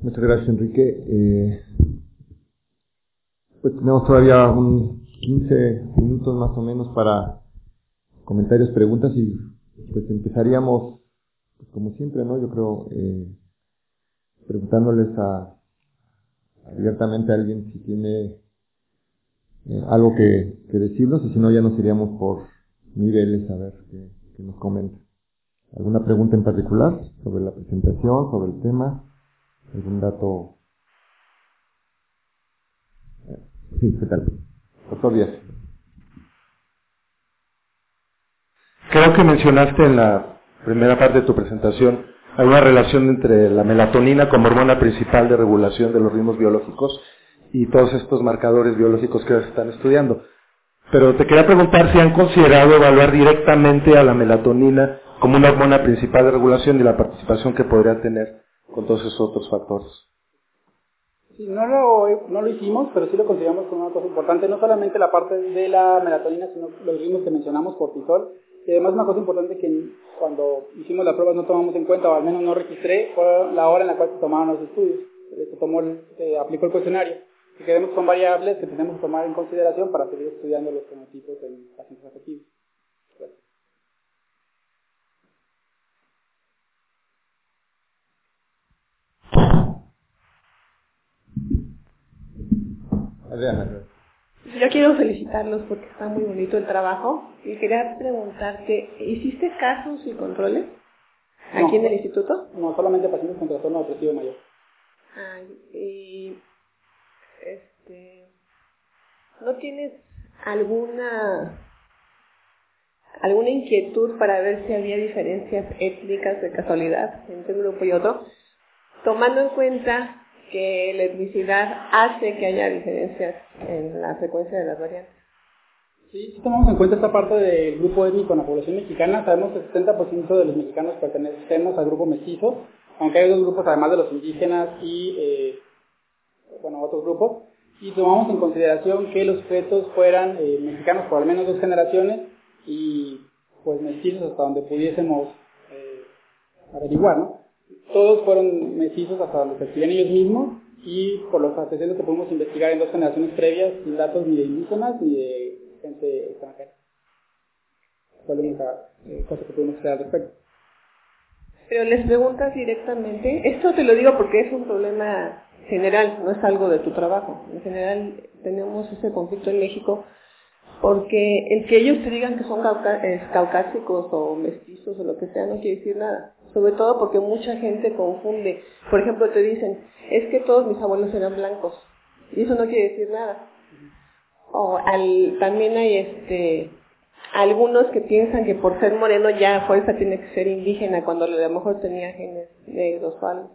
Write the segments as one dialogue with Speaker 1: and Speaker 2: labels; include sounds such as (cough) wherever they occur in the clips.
Speaker 1: Muchas gracias, Enrique. Eh, pues tenemos todavía un 15 minutos más o menos para comentarios, preguntas y pues empezaríamos, pues como siempre, ¿no? Yo creo, eh, preguntándoles a, abiertamente a alguien si tiene eh, algo que, que, decirnos y si no ya nos iríamos por niveles a ver qué, qué nos comenta. ¿Alguna pregunta en particular sobre la presentación, sobre el tema? ¿Algún dato? Sí, ¿qué? Doctor Díaz.
Speaker 2: Creo que mencionaste en la primera parte de tu presentación alguna relación entre la melatonina como hormona principal de regulación de los ritmos biológicos y todos estos marcadores biológicos que están estudiando. Pero te quería preguntar si han considerado evaluar directamente a la melatonina como una hormona principal de regulación y la participación que podría tener con todos esos otros factores.
Speaker 3: Sí, no lo, hicimos, pero sí lo consideramos como una cosa importante, no solamente la parte de la melatonina, sino los ritmos que mencionamos, cortisol, y además una cosa importante que cuando hicimos la prueba no tomamos en cuenta, o al menos no registré, fue la hora en la cual se tomaron los estudios, se, tomó, se aplicó el cuestionario, que queremos son variables que tenemos que tomar en consideración para seguir estudiando los fenotipos en pacientes afectivos.
Speaker 4: Yo quiero felicitarlos porque está muy bonito el trabajo y quería preguntarte, ¿hiciste casos y controles aquí en el instituto?
Speaker 3: No, solamente pacientes con trastorno depresivo mayor.
Speaker 4: Ay, y este, ¿no tienes alguna alguna inquietud para ver si había diferencias étnicas de casualidad entre un grupo y otro, tomando en cuenta que la etnicidad hace que haya diferencias en la frecuencia de las variantes.
Speaker 3: Sí, si tomamos en cuenta esta parte del grupo étnico en la población mexicana, sabemos que el 70% de los mexicanos pertenecemos al grupo mestizo, aunque hay dos grupos además de los indígenas y, eh, bueno, otros grupos, y tomamos en consideración que los fetos fueran eh, mexicanos por al menos dos generaciones y pues mestizos hasta donde pudiésemos eh, averiguar, ¿no? Todos fueron mestizos hasta donde se ellos mismos y por los antecedentes que pudimos investigar en dos generaciones previas sin datos ni de indígenas ni de gente extranjera. Fue la única eh, cosa que pudimos hacer al respecto.
Speaker 4: Pero les preguntas directamente, esto te lo digo porque es un problema general, no es algo de tu trabajo. En general tenemos ese conflicto en México porque el que ellos te digan que son caucásicos o mestizos o lo que sea no quiere decir nada. Sobre todo porque mucha gente confunde. Por ejemplo, te dicen, es que todos mis abuelos eran blancos. Y eso no quiere decir nada. O al, también hay este algunos que piensan que por ser moreno ya a fuerza tiene que ser indígena cuando a lo mejor tenía genes negros o algo.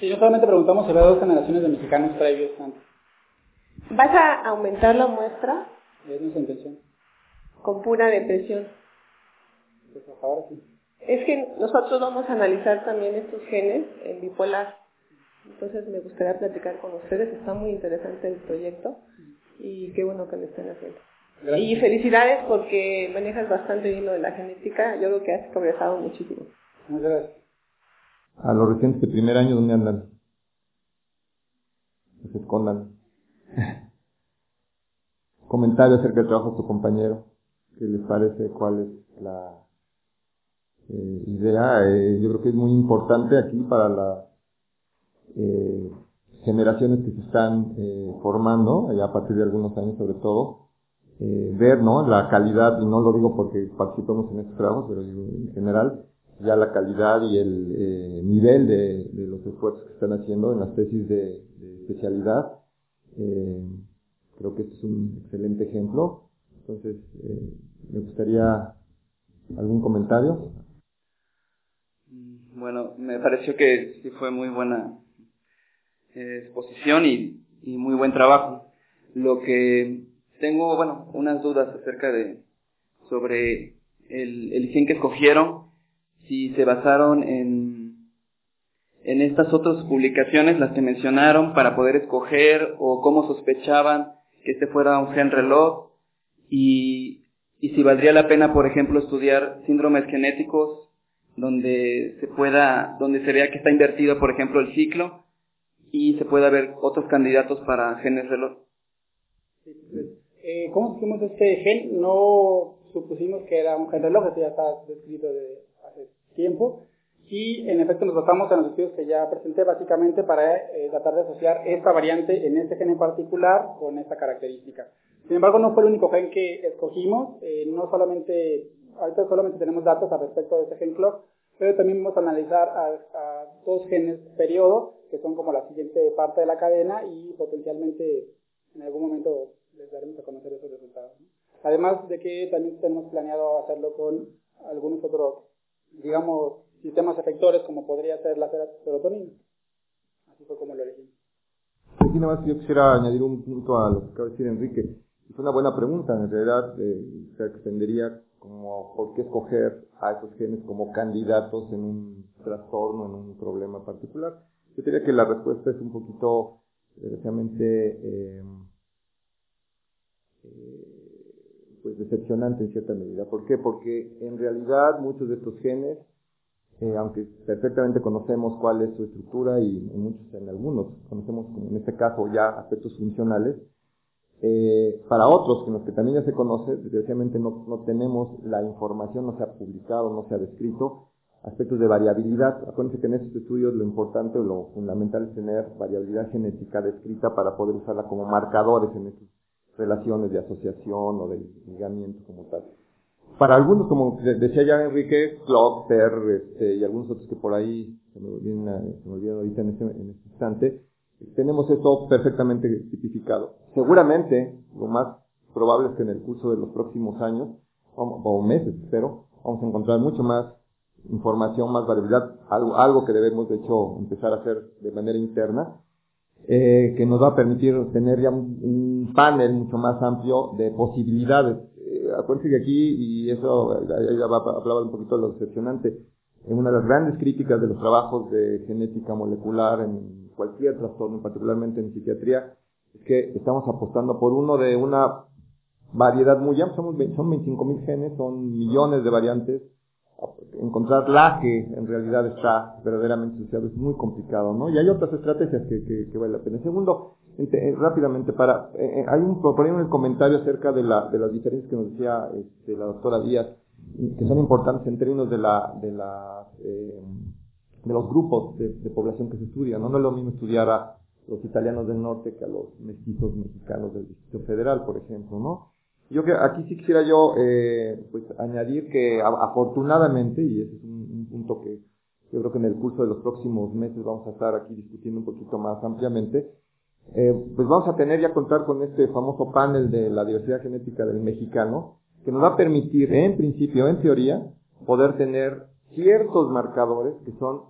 Speaker 3: Sí, yo solamente preguntamos si había dos generaciones de mexicanos previos antes.
Speaker 4: ¿Vas a aumentar la muestra?
Speaker 3: Es nuestra intención.
Speaker 4: Con pura depresión.
Speaker 3: Pues ahora sí.
Speaker 4: Es que nosotros vamos a analizar también estos genes en bipolar. Entonces me gustaría platicar con ustedes. Está muy interesante el proyecto y qué bueno que lo estén haciendo. Y felicidades porque manejas bastante bien lo de la genética. Yo creo que has progresado muchísimo.
Speaker 3: Muchas gracias.
Speaker 1: A los recientes de primer año, ¿dónde andan? Que se escondan. (laughs) Comentario acerca del trabajo de tu compañero. ¿Qué les parece? ¿Cuál es la eh, idea. Eh, yo creo que es muy importante aquí para las eh, generaciones que se están formando, ya a partir de algunos años sobre todo, ver ¿no? la calidad, y no lo digo porque participamos en estos trabajos, pero digo en general, ya la calidad y el nivel de, los esfuerzos que están haciendo en las tesis de especialidad. Creo que este es un excelente ejemplo. Entonces, me gustaría algún comentario.
Speaker 5: Bueno, me pareció que sí fue muy buena eh, exposición y, muy buen trabajo. Lo que tengo, bueno, unas dudas acerca de sobre el, el gen que escogieron, si se basaron en, en estas otras publicaciones, las que mencionaron, para poder escoger o cómo sospechaban que este fuera un gen reloj y, y si valdría la pena, por ejemplo, estudiar síndromes genéticos donde se pueda, donde se vea que está invertido, por ejemplo, el ciclo, y se puede ver otros candidatos para genes reloj.
Speaker 3: Eh, ¿Cómo pusimos este gen? No supusimos que era un gen reloj, esto ya está descrito de hace tiempo. Y en efecto nos basamos en los estudios que ya presenté básicamente para eh, tratar de asociar esta variante en este gen en particular con esta característica. Sin embargo, no fue el único gen que escogimos. Eh, no solamente, ahorita solamente tenemos datos al respecto de este gen clock, pero también vamos a analizar a, dos genes periodo, que son como la siguiente parte de la cadena y potencialmente en algún momento les daremos a conocer esos resultados. Además de que también tenemos planeado hacerlo con algunos otros, digamos, sistemas efectores como podría ser la serotonina. Así fue como lo elegimos.
Speaker 1: Aquí nada más yo quisiera añadir un punto a lo que acaba de decir Enrique. Es una buena pregunta, en realidad eh, se extendería como por qué escoger a esos genes como candidatos en un trastorno, en un problema particular. Yo diría que la respuesta es un poquito, eh, eh, pues decepcionante en cierta medida. ¿Por qué? Porque en realidad muchos de estos genes, eh, aunque perfectamente conocemos cuál es su estructura y en muchos, en algunos, conocemos en este caso ya aspectos funcionales, eh, para otros, que los que también ya se conoce, desgraciadamente no, no tenemos la información, no se ha publicado, no se ha descrito aspectos de variabilidad. Acuérdense que en estos estudios lo importante o lo fundamental es tener variabilidad genética descrita para poder usarla como marcadores en estas relaciones de asociación o de ligamiento como tal. Para algunos, como decía ya Enrique, Clock, este, y algunos otros que por ahí se me olvidan, ahorita en este, en este instante, tenemos esto perfectamente tipificado. Seguramente, lo más probable es que en el curso de los próximos años, o meses, espero, vamos a encontrar mucho más información, más variabilidad, algo, algo que debemos de hecho empezar a hacer de manera interna, eh, que nos va a permitir tener ya un, panel mucho más amplio de posibilidades. Acuérdense que aquí, y eso hablaba un poquito de lo decepcionante, una de las grandes críticas de los trabajos de genética molecular en cualquier trastorno, particularmente en psiquiatría, es que estamos apostando por uno de una variedad muy amplia, son 25 mil genes, son millones de variantes. Encontrar la que en realidad está verdaderamente asociado es muy complicado, ¿no? Y hay otras estrategias que, que, vale la pena. Segundo, eh, rápidamente, para, eh, eh, hay un, por ahí un comentario acerca de, la, de las diferencias que nos decía este, la doctora Díaz, que son importantes en términos de la, de la eh, de los grupos de, población que se estudian. ¿no? no es lo mismo estudiar a los italianos del norte que a los mestizos mexicanos del Distrito Federal, por ejemplo, ¿no? Yo que aquí sí quisiera yo eh, pues añadir que afortunadamente, y ese es un, punto que yo creo que en el curso de los próximos meses vamos a estar aquí discutiendo un poquito más ampliamente, eh, pues vamos a tener ya contar con este famoso panel de la diversidad genética del mexicano, que nos va a permitir, en principio, en teoría, poder tener ciertos marcadores que son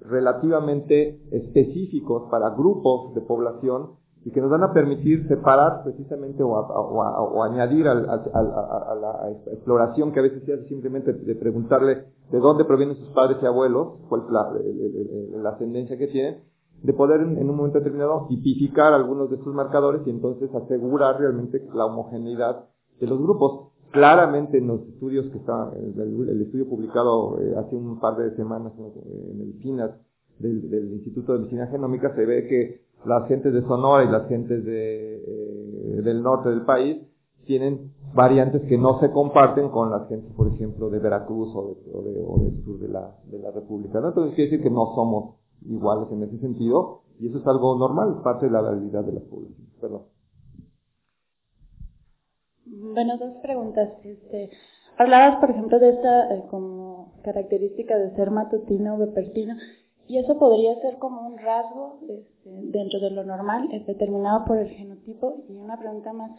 Speaker 1: relativamente específicos para grupos de población y que nos van a permitir separar precisamente o, añadir a la exploración que a veces se hace simplemente de preguntarle de dónde provienen sus padres y abuelos, cuál es la, ascendencia que tienen, de poder en, un momento determinado tipificar algunos de estos marcadores y entonces asegurar realmente la homogeneidad de los grupos. Claramente en los estudios que está, el, estudio publicado eh, hace un par de semanas en medicinas del, Instituto de Medicina Genómica se ve que las gentes de Sonora y las gentes de, eh, del norte del país tienen variantes que no se comparten con las gentes, por ejemplo, de Veracruz o, de, o, del sur de la, de la República. Entonces quiere decir que no somos iguales en ese sentido y eso es algo normal, parte de la realidad de las poblaciones. Perdón.
Speaker 6: Bueno, dos preguntas. Este, hablabas, por ejemplo, de esta eh, como característica de ser matutino o vespertino, y eso podría ser como un rasgo este, dentro de lo normal, es determinado por el genotipo. Y una pregunta más,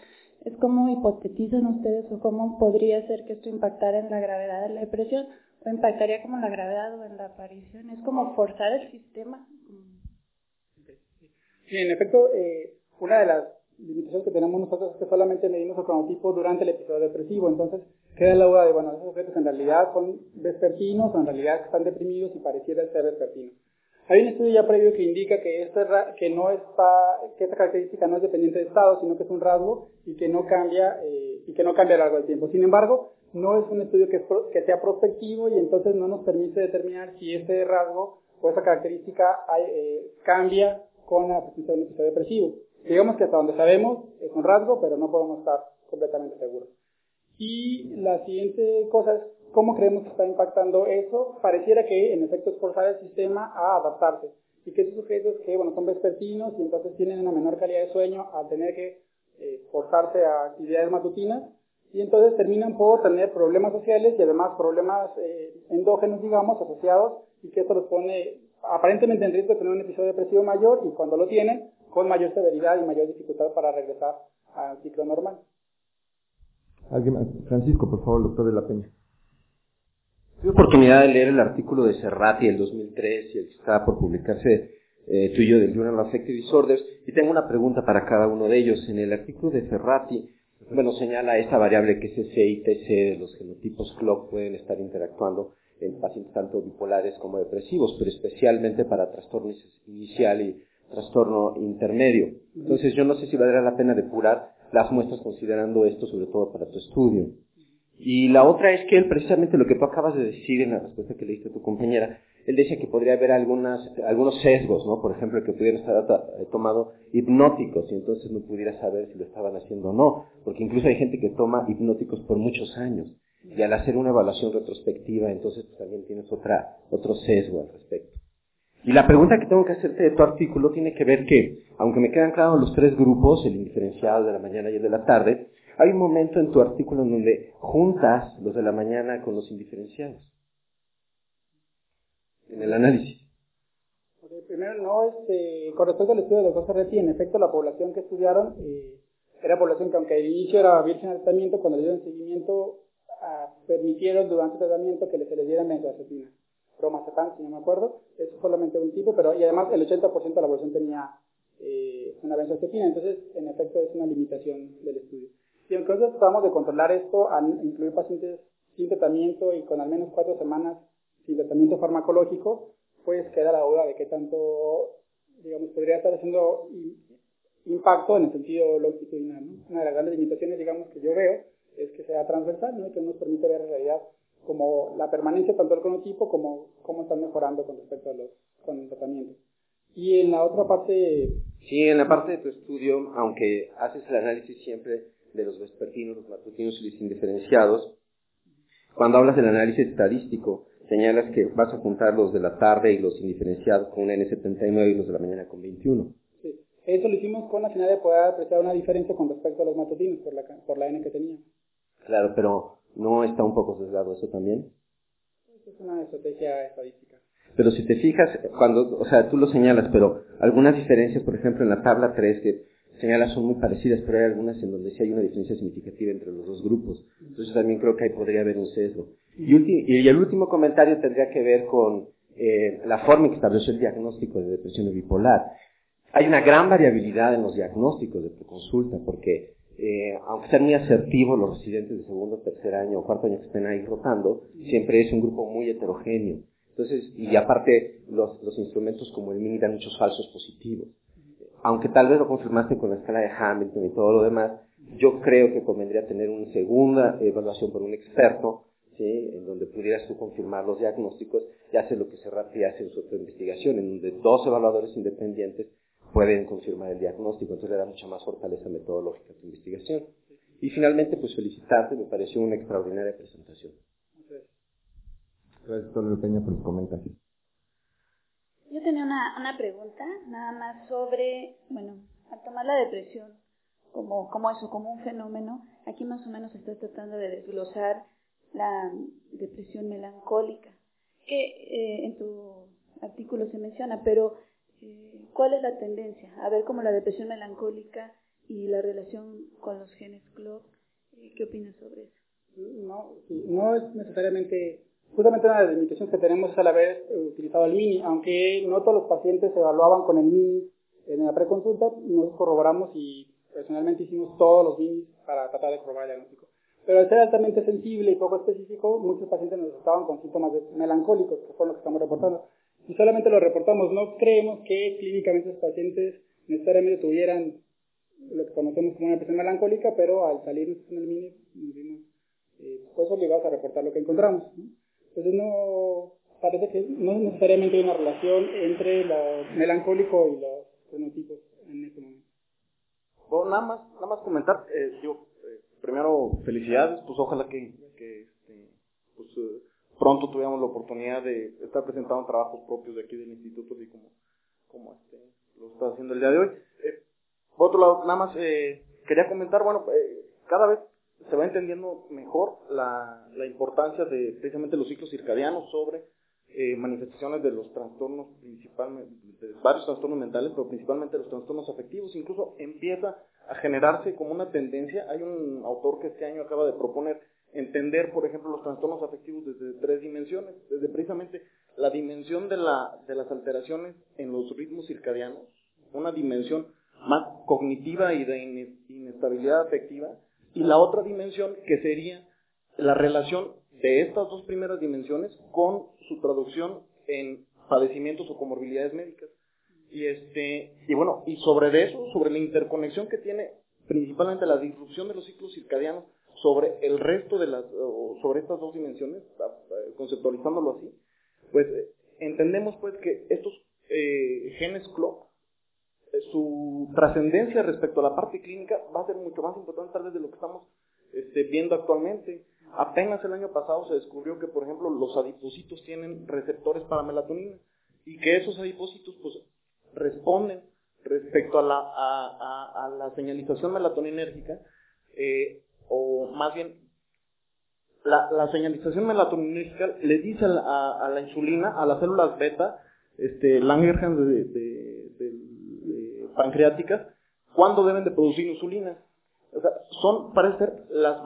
Speaker 6: es cómo hipotetizan ustedes o cómo podría ser que esto impactara en la gravedad de la depresión o impactaría como en la gravedad o en la aparición. Es como forzar el sistema.
Speaker 3: Sí, en efecto, eh, una de las limitación que tenemos nosotros es que solamente medimos el cronotipo durante el episodio depresivo. Entonces, queda la duda de, bueno, esos sujetos en realidad son vespertinos o en realidad están deprimidos y pareciera ser vespertinos. Hay un estudio ya previo que indica que, esto que, no está, que esta característica no es dependiente de estado, sino que es un rasgo y que no cambia, eh, y que no cambia a lo largo del tiempo. Sin embargo, no es un estudio que, que sea prospectivo y entonces no nos permite determinar si ese rasgo o esa característica eh, cambia con la presencia de un episodio depresivo. Digamos que hasta donde sabemos es un rasgo, pero no podemos estar completamente seguros. Y la siguiente cosa es cómo creemos que está impactando eso. Pareciera que en efecto es forzar el sistema a adaptarse. Y que esos sujetos que bueno, son vespertinos y entonces tienen una menor calidad de sueño al tener que eh, forzarse a actividades matutinas, y entonces terminan por tener problemas sociales y además problemas eh, endógenos, digamos, asociados, y que esto los pone aparentemente en riesgo de tener un episodio depresivo mayor y cuando lo tienen, con mayor severidad y mayor dificultad para regresar al ciclo normal.
Speaker 1: Francisco, por favor, doctor de la Peña.
Speaker 7: Tuve oportunidad de leer el artículo de Serrati del 2003 y el que está por publicarse eh, tuyo del Journal of Affective Disorders y tengo una pregunta para cada uno de ellos. En el artículo de Ferrati, bueno, señala esta variable que es C y TC los genotipos clock pueden estar interactuando en pacientes tanto bipolares como depresivos, pero especialmente para trastorno inicial y trastorno intermedio. Entonces yo no sé si valdrá la pena depurar las muestras considerando esto sobre todo para tu estudio. Y la otra es que él, precisamente lo que tú acabas de decir en la respuesta que le diste a tu compañera, él decía que podría haber algunas, algunos sesgos, ¿no? Por ejemplo, que pudieran estar eh, tomado hipnóticos y entonces no pudiera saber si lo estaban haciendo o no, porque incluso hay gente que toma hipnóticos por muchos años y al hacer una evaluación retrospectiva, entonces pues, también tienes otra, otro sesgo al respecto. Y la pregunta que tengo que hacerte de tu artículo tiene que ver que, aunque me quedan claros los tres grupos, el indiferenciado de la mañana y el de la tarde, hay un momento en tu artículo en donde juntas los de la mañana con los indiferenciados. En el análisis.
Speaker 3: primero, no, este, con respecto al estudio de los Ferretti, en efecto, la población que estudiaron eh, era población que, aunque al inicio era virgen al tratamiento, cuando le dieron seguimiento, ah, permitieron durante el tratamiento que se les diera benzoacetina. Bromazepam, si no me acuerdo, es solamente un tipo, pero y además el 80% de la población tenía eh, una benzoacetina, entonces en efecto es una limitación del estudio. Si entonces tratamos de controlar esto al incluir pacientes sin tratamiento y con al menos cuatro semanas sin tratamiento farmacológico, pues queda la duda de qué tanto, digamos, podría estar haciendo impacto en el sentido longitudinal. Una de las grandes limitaciones, digamos, que yo veo es que sea transversal, ¿no? Y que nos permite ver en realidad como la permanencia tanto del cronotipo como cómo están mejorando con respecto a los con el tratamiento. Y en la otra parte...
Speaker 7: Sí, en la parte de tu estudio, aunque haces el análisis siempre de los vespertinos, los matutinos y los indiferenciados, cuando hablas del análisis estadístico, señalas que vas a juntar los de la tarde y los indiferenciados con un N79 y los de la mañana con 21.
Speaker 3: Sí, eso lo hicimos con la finalidad de poder apreciar una diferencia con respecto a los matutinos por la, por la N que tenía.
Speaker 7: Claro, pero ¿no está un poco sesgado eso también?
Speaker 3: es una estrategia estadística.
Speaker 7: Pero si te fijas, cuando, o sea, tú lo señalas, pero algunas diferencias, por ejemplo, en la tabla 3, que señalas son muy parecidas, pero hay algunas en donde sí hay una diferencia significativa entre los dos grupos. Entonces también creo que ahí podría haber un sesgo. Y, y el último comentario tendría que ver con eh, la forma en que estableció el diagnóstico de depresión bipolar. Hay una gran variabilidad en los diagnósticos de preconsulta, porque eh, aunque sean muy asertivos los residentes de segundo, tercer año o cuarto año que estén ahí rotando, siempre es un grupo muy heterogéneo. Entonces, y aparte, los, los instrumentos como el MINI dan muchos falsos positivos aunque tal vez lo confirmaste con la escala de Hamilton y todo lo demás, yo creo que convendría tener una segunda evaluación por un experto, ¿sí? en donde pudieras tú confirmar los diagnósticos y hacer lo que se y hace en su otra investigación, en donde dos evaluadores independientes pueden confirmar el diagnóstico, entonces le da mucha más fortaleza metodológica a tu investigación. Y finalmente, pues felicitarte, me pareció una extraordinaria presentación.
Speaker 1: Gracias, doctor Peña, por los comentarios.
Speaker 6: Yo tenía una, una pregunta, nada más sobre, bueno, al tomar la depresión como, como eso, como un fenómeno, aquí más o menos estás tratando de desglosar la depresión melancólica, que eh, en tu artículo se menciona, pero ¿cuál es la tendencia? A ver cómo la depresión melancólica y la relación con los genes CLOP, eh, ¿qué opinas sobre eso?
Speaker 3: No, no es necesariamente Justamente una de las limitaciones que tenemos es al haber utilizado el MINI, aunque no todos los pacientes se evaluaban con el MINI en la preconsulta, nos corroboramos y personalmente hicimos todos los MINI para tratar de probar el diagnóstico. Pero al ser altamente sensible y poco específico, muchos pacientes nos estaban con síntomas melancólicos, que fue lo que estamos reportando. Y solamente lo reportamos, no creemos que clínicamente los pacientes necesariamente tuvieran lo que conocemos como una depresión melancólica, pero al salirnos en el MINI nos vimos eh, pues obligados a reportar lo que encontramos. Entonces no parece que no necesariamente hay una relación entre lo melancólico y los cronotipos en este momento.
Speaker 8: Bueno, nada más, nada más comentar, eh, yo, eh, primero felicidades, pues ojalá que, que este, pues, eh, pronto tuviéramos la oportunidad de estar presentando trabajos propios de aquí del instituto, así como, como este, lo está haciendo el día de hoy. Eh, por otro lado, nada más eh, quería comentar, bueno, eh, cada vez se va entendiendo mejor la, la importancia de precisamente los ciclos circadianos sobre eh, manifestaciones de los trastornos principalmente, de varios trastornos mentales, pero principalmente los trastornos afectivos. Incluso empieza a generarse como una tendencia. Hay un autor que este año acaba de proponer entender, por ejemplo, los trastornos afectivos desde tres dimensiones, desde precisamente la dimensión de, la, de las alteraciones en los ritmos circadianos, una dimensión más cognitiva y de inestabilidad afectiva, y la otra dimensión que sería la relación de estas dos primeras dimensiones con su traducción en padecimientos o comorbilidades médicas. Y este, y bueno, y sobre eso, sobre la interconexión que tiene principalmente la disrupción de los ciclos circadianos sobre el resto de las, sobre estas dos dimensiones, conceptualizándolo así, pues entendemos pues que estos eh, genes clock, eh, su trascendencia respecto a la parte clínica va a ser mucho más importante tal vez de lo que estamos este, viendo actualmente. Apenas el año pasado se descubrió que, por ejemplo, los adipocitos tienen receptores para melatonina y que esos adipocitos responden respecto a la, a, a, la señalización melatoninérgica eh, o más bien la, la señalización melatonínerica le dice a, la insulina, a las células beta, este, Langerhans de, pancreáticas, cuándo deben de producir insulina. O sea, son, parece ser, las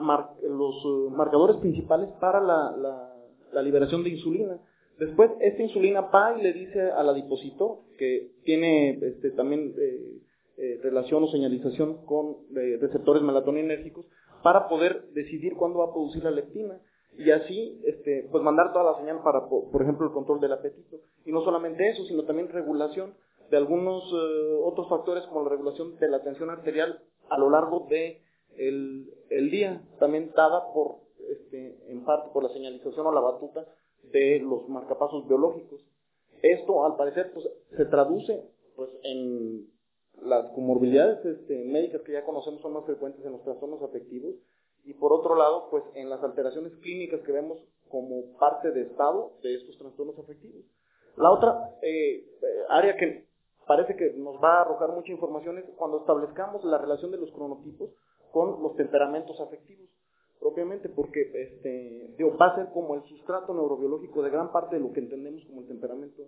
Speaker 8: los uh, marcadores principales para la, la, la, liberación de insulina. Después, esta insulina y le dice al adipocito, que tiene este, también eh, eh, relación o señalización con eh, receptores melatoninérgicos, para poder decidir cuándo va a producir la leptina y así este, pues mandar toda la señal para, por ejemplo, el control del apetito. Y no solamente eso, sino también regulación de algunos eh, otros factores como la regulación de la tensión arterial a lo largo de el, el día, también dada por, este, en parte por la señalización o la batuta de los marcapasos biológicos. Esto, al parecer, pues, se traduce pues, en las comorbilidades este, médicas que ya conocemos son más frecuentes en los trastornos afectivos y por otro lado, pues en las alteraciones clínicas que vemos como parte de estado de estos trastornos afectivos. La otra eh, área que parece que nos va a arrojar mucha información es cuando establezcamos la relación de los cronotipos con los temperamentos afectivos propiamente porque este digo, va a ser como el sustrato neurobiológico de gran parte de lo que entendemos como el temperamento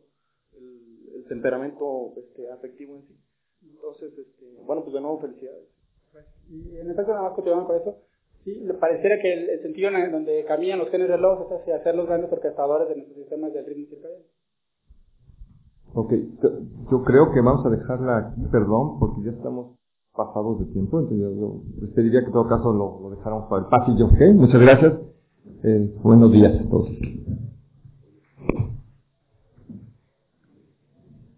Speaker 8: el, el temperamento este, afectivo en sí. Entonces, este, bueno, pues de nuevo felicidades.
Speaker 3: Y en efecto, nada más continuando con eso, sí, le pareciera que el, sentido en donde caminan los genes reloj es hacia ser los grandes orquestadores de nuestros sistemas del ritmo circadiano.
Speaker 1: Ok, yo creo que vamos a dejarla aquí, perdón, porque ya estamos pasados de tiempo, entonces yo, les pediría que en todo caso lo, lo dejáramos para el pasillo, ¿ok? Muchas gracias. Eh, buenos días a todos.